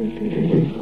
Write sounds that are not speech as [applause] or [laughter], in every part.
Gracias.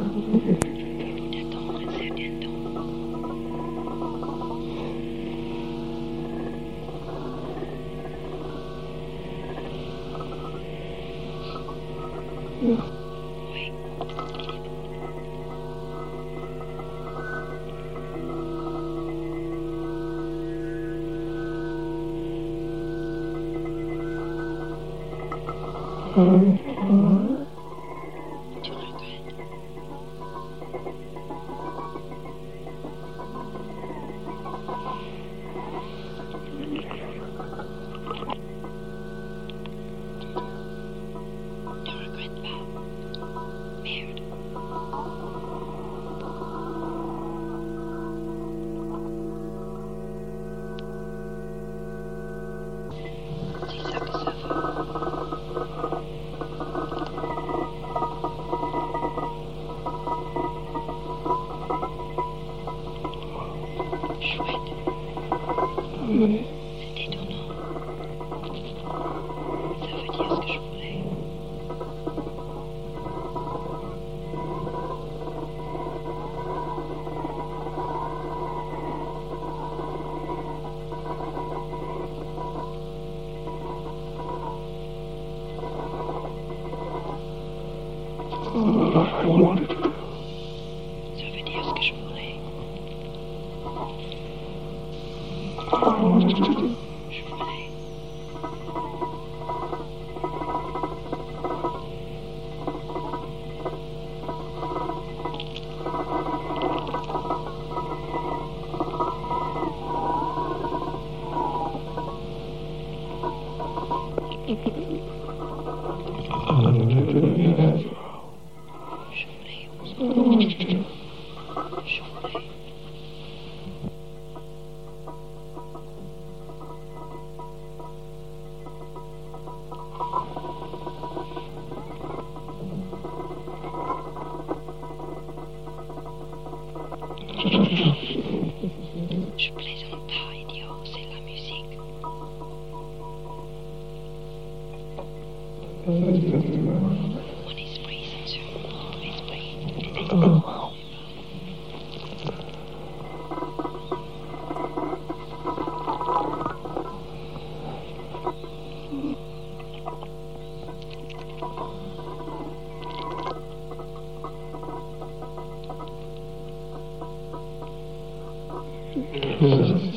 嗯。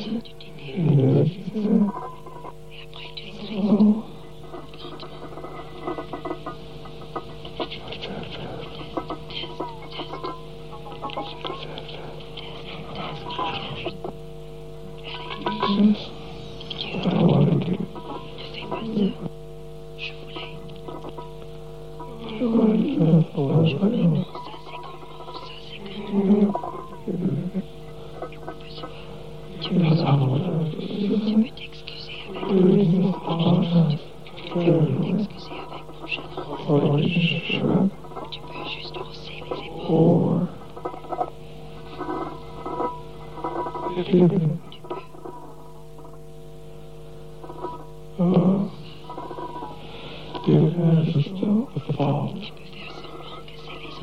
There's a stove.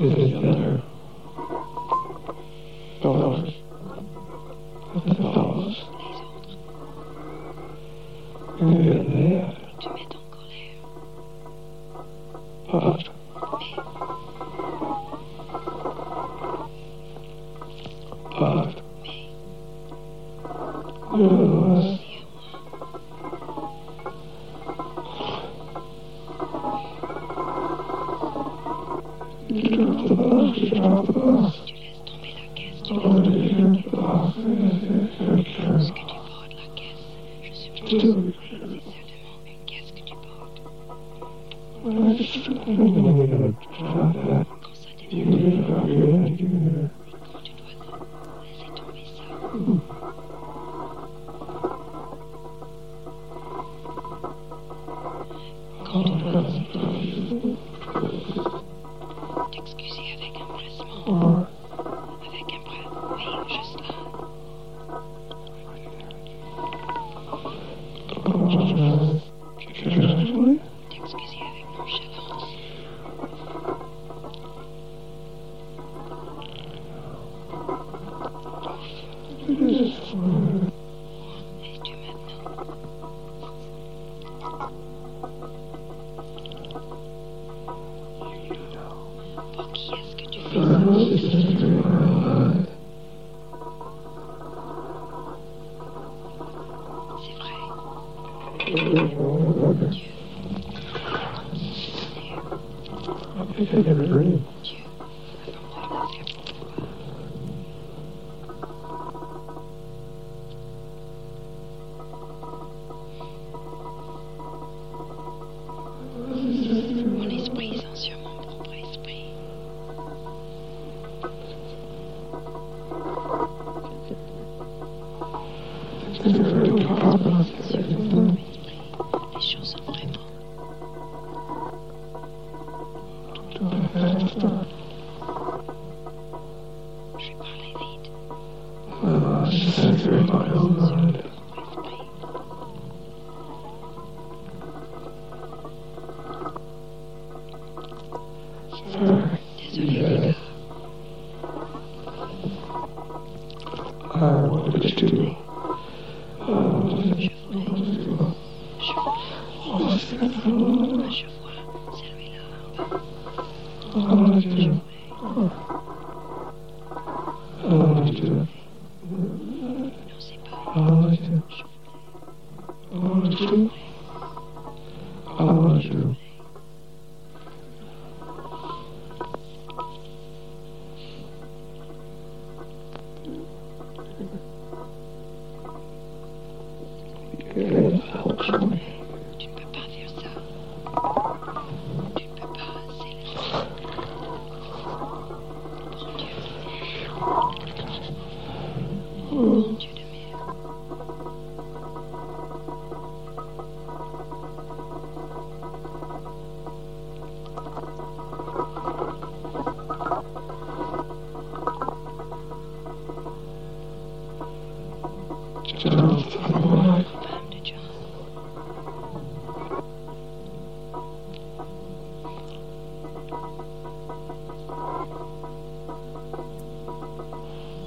Is it better? Go Podcast. Mm-hmm.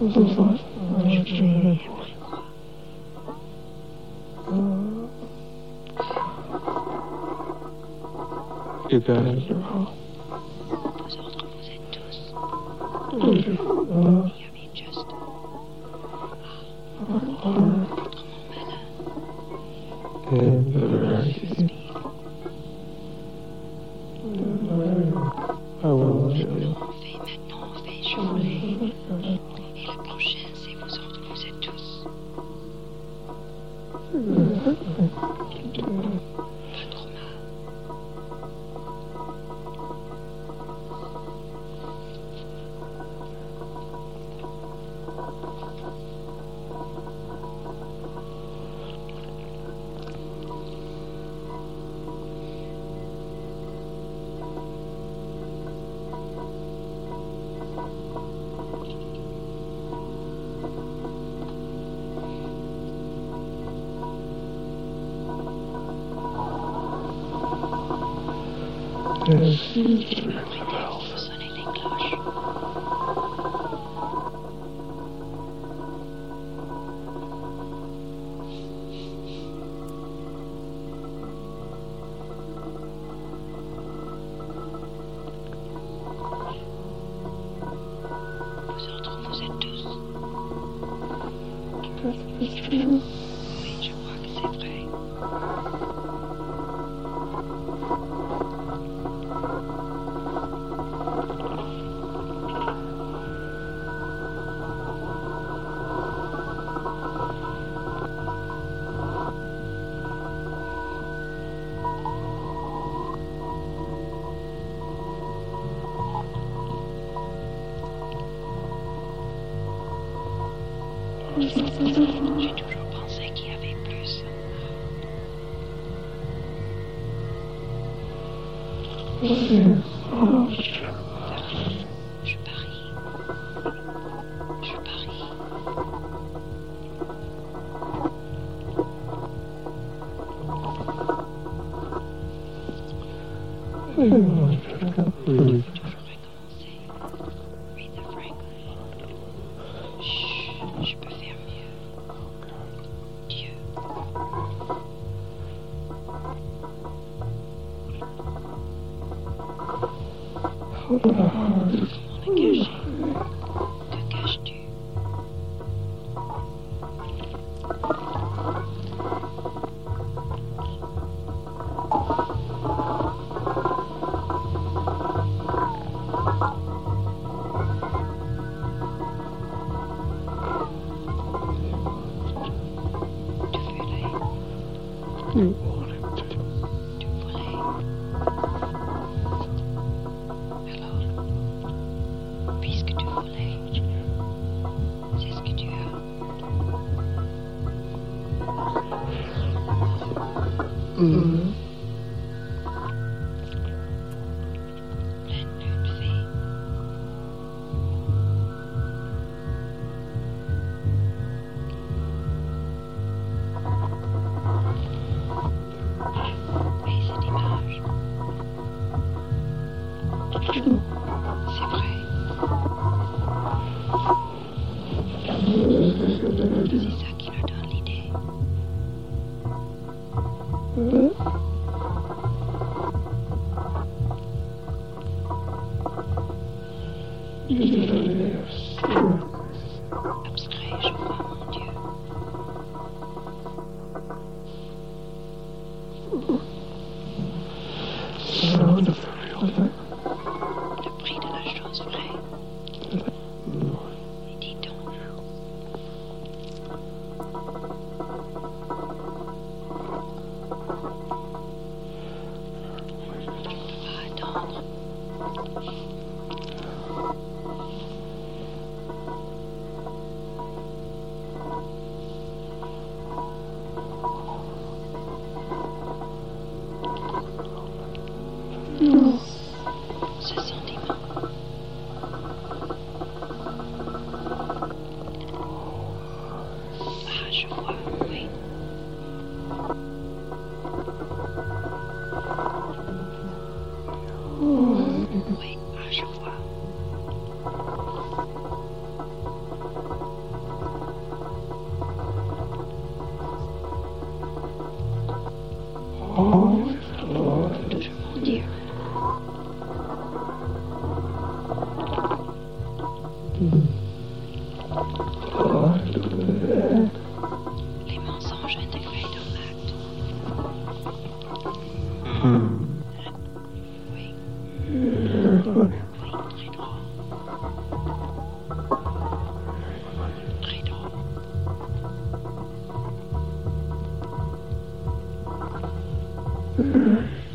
Je voulais. You guys are all. espíritu. J'ai toujours 実は。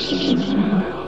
smile.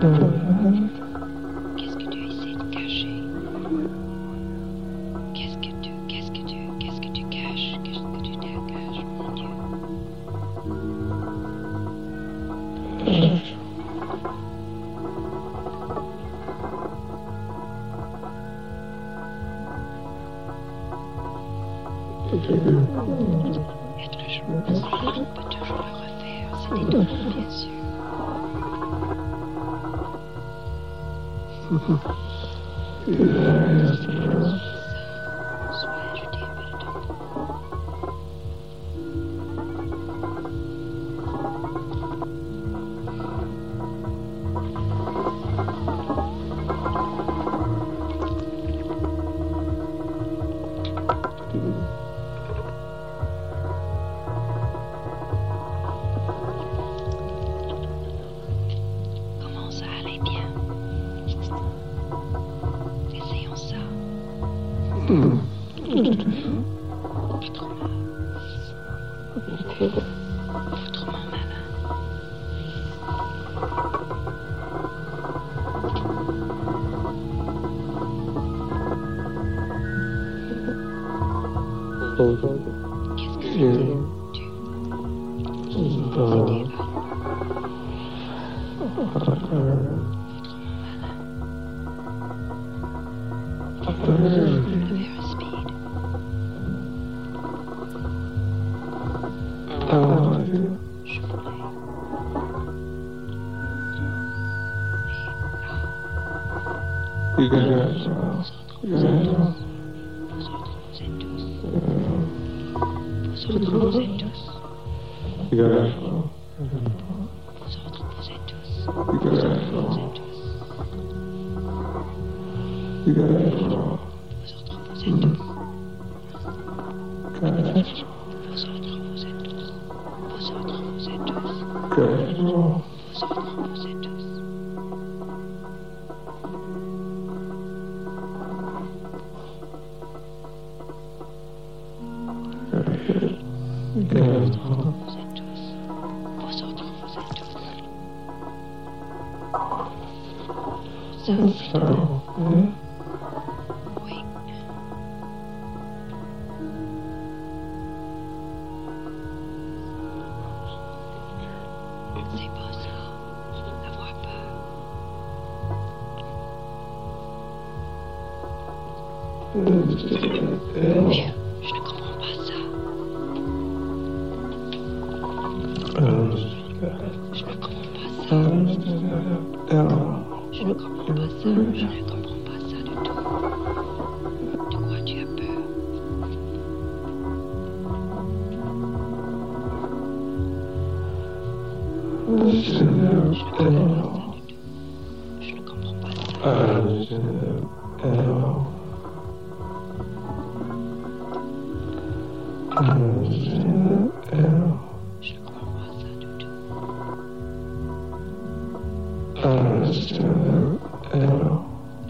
对 You got it. Je ne comprends pas ça. Je ne comprends pas ça. Je ne comprends pas ça. Je ne comprends pas. Euh, je... Alors. Je... Ne comprends pas ça du tout.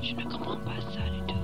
Je ne comprends pas ça du tout.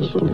This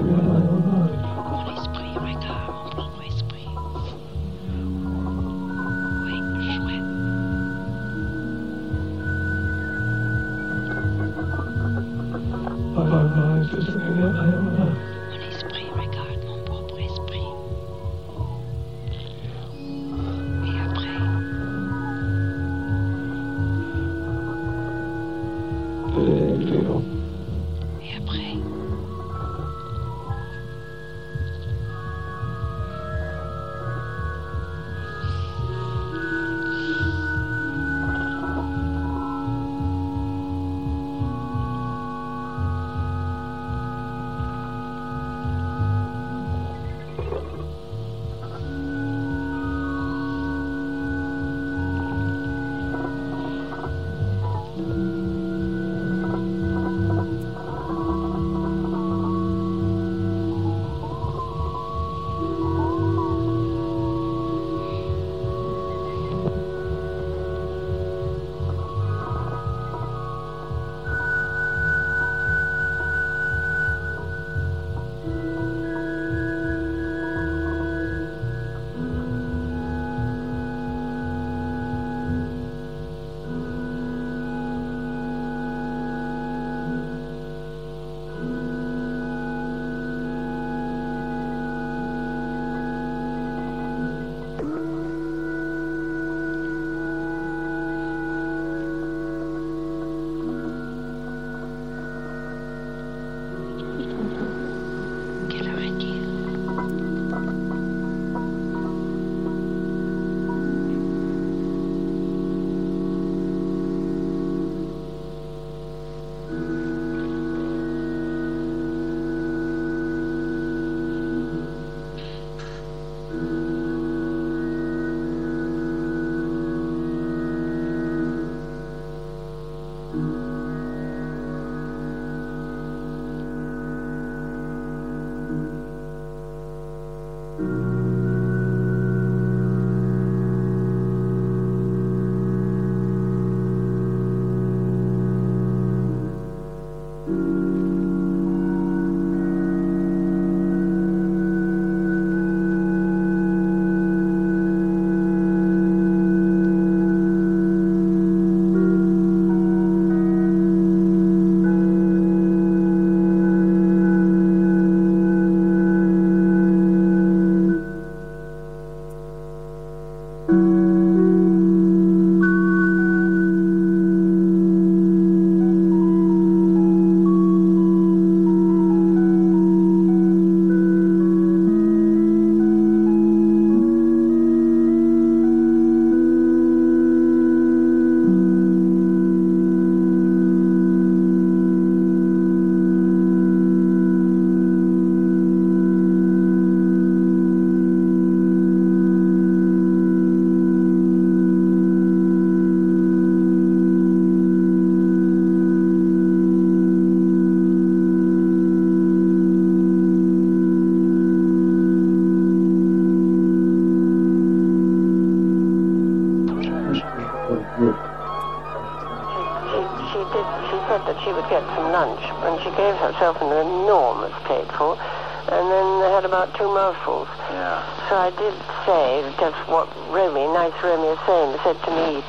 Romy Hussein, said to me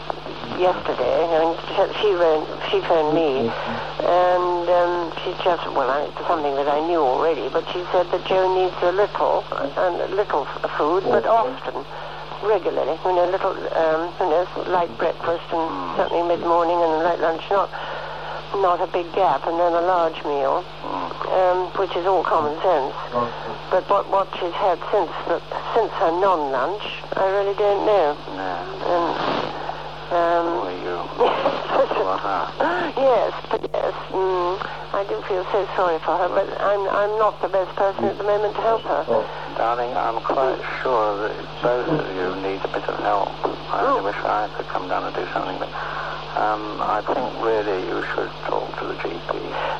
yesterday. Mean, she- phoned, she phoned me, and um, she just well, it's something that I knew already, but she said that Joe needs a little a little food, but often. Regularly, you know, a little, um, you know, light breakfast and something mid-morning and a light lunch, not, not a big gap, and then a large meal, um, which is all common sense. But what, what she's had since the, since her non-lunch, I really don't know. No. And, um, Well, you. [laughs] Yes, but yes, mm, I do feel so sorry for her, but I'm I'm not the best person at the moment to help her. Darling, I'm quite sure that both of you need a bit of help. I Oh. only wish I could come down and do something, but um, I think really you should talk to the GP.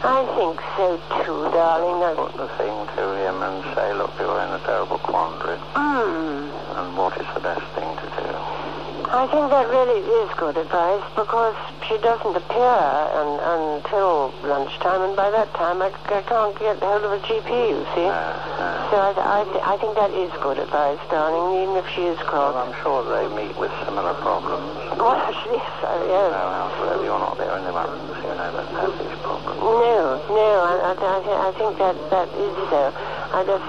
I think so too, darling. That's, Put the thing to him and say, look, you're in a terrible quandary, mm, and what is the best thing to do? I think that really is good advice because she doesn't appear un, until lunchtime, and by that time I, I can't get hold of a GP. You see. No, no. So I, I, th- I think that is good advice, darling, even if she is Well, cross. I'm sure they meet with similar problems. Well, yes, I, yes. No, you're not the only ones, you know, that have these problems. No, no, I, I, I, thi- I think that that is so. I just,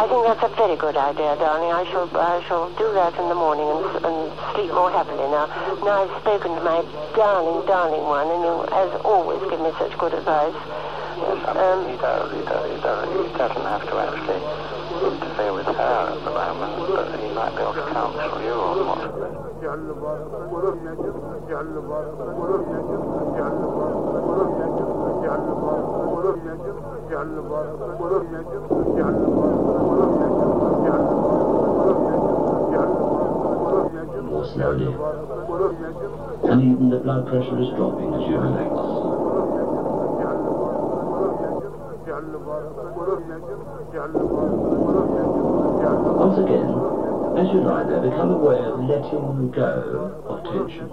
I think that's a very good idea, darling. I shall, I shall do that in the morning and, and sleep more happily now. Now I've spoken to my darling, darling one, and you, as always, give me such good advice. Mean, he, does, he, does, he, does, he doesn't have to actually interfere with her at the moment, but he might be able to counsel you on what. more slowly. And even the blood pressure is dropping as you relax. Once again, as you lie there, become aware of letting go of tension.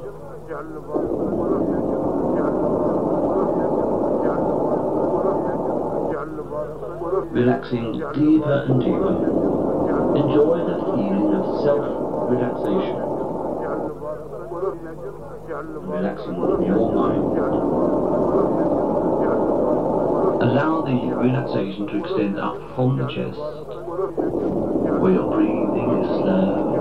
Relaxing deeper and deeper. Enjoy the feeling of self-relaxation. Relaxing your mind. Allow the relaxation to extend up from the chest. Where your breathing is slow.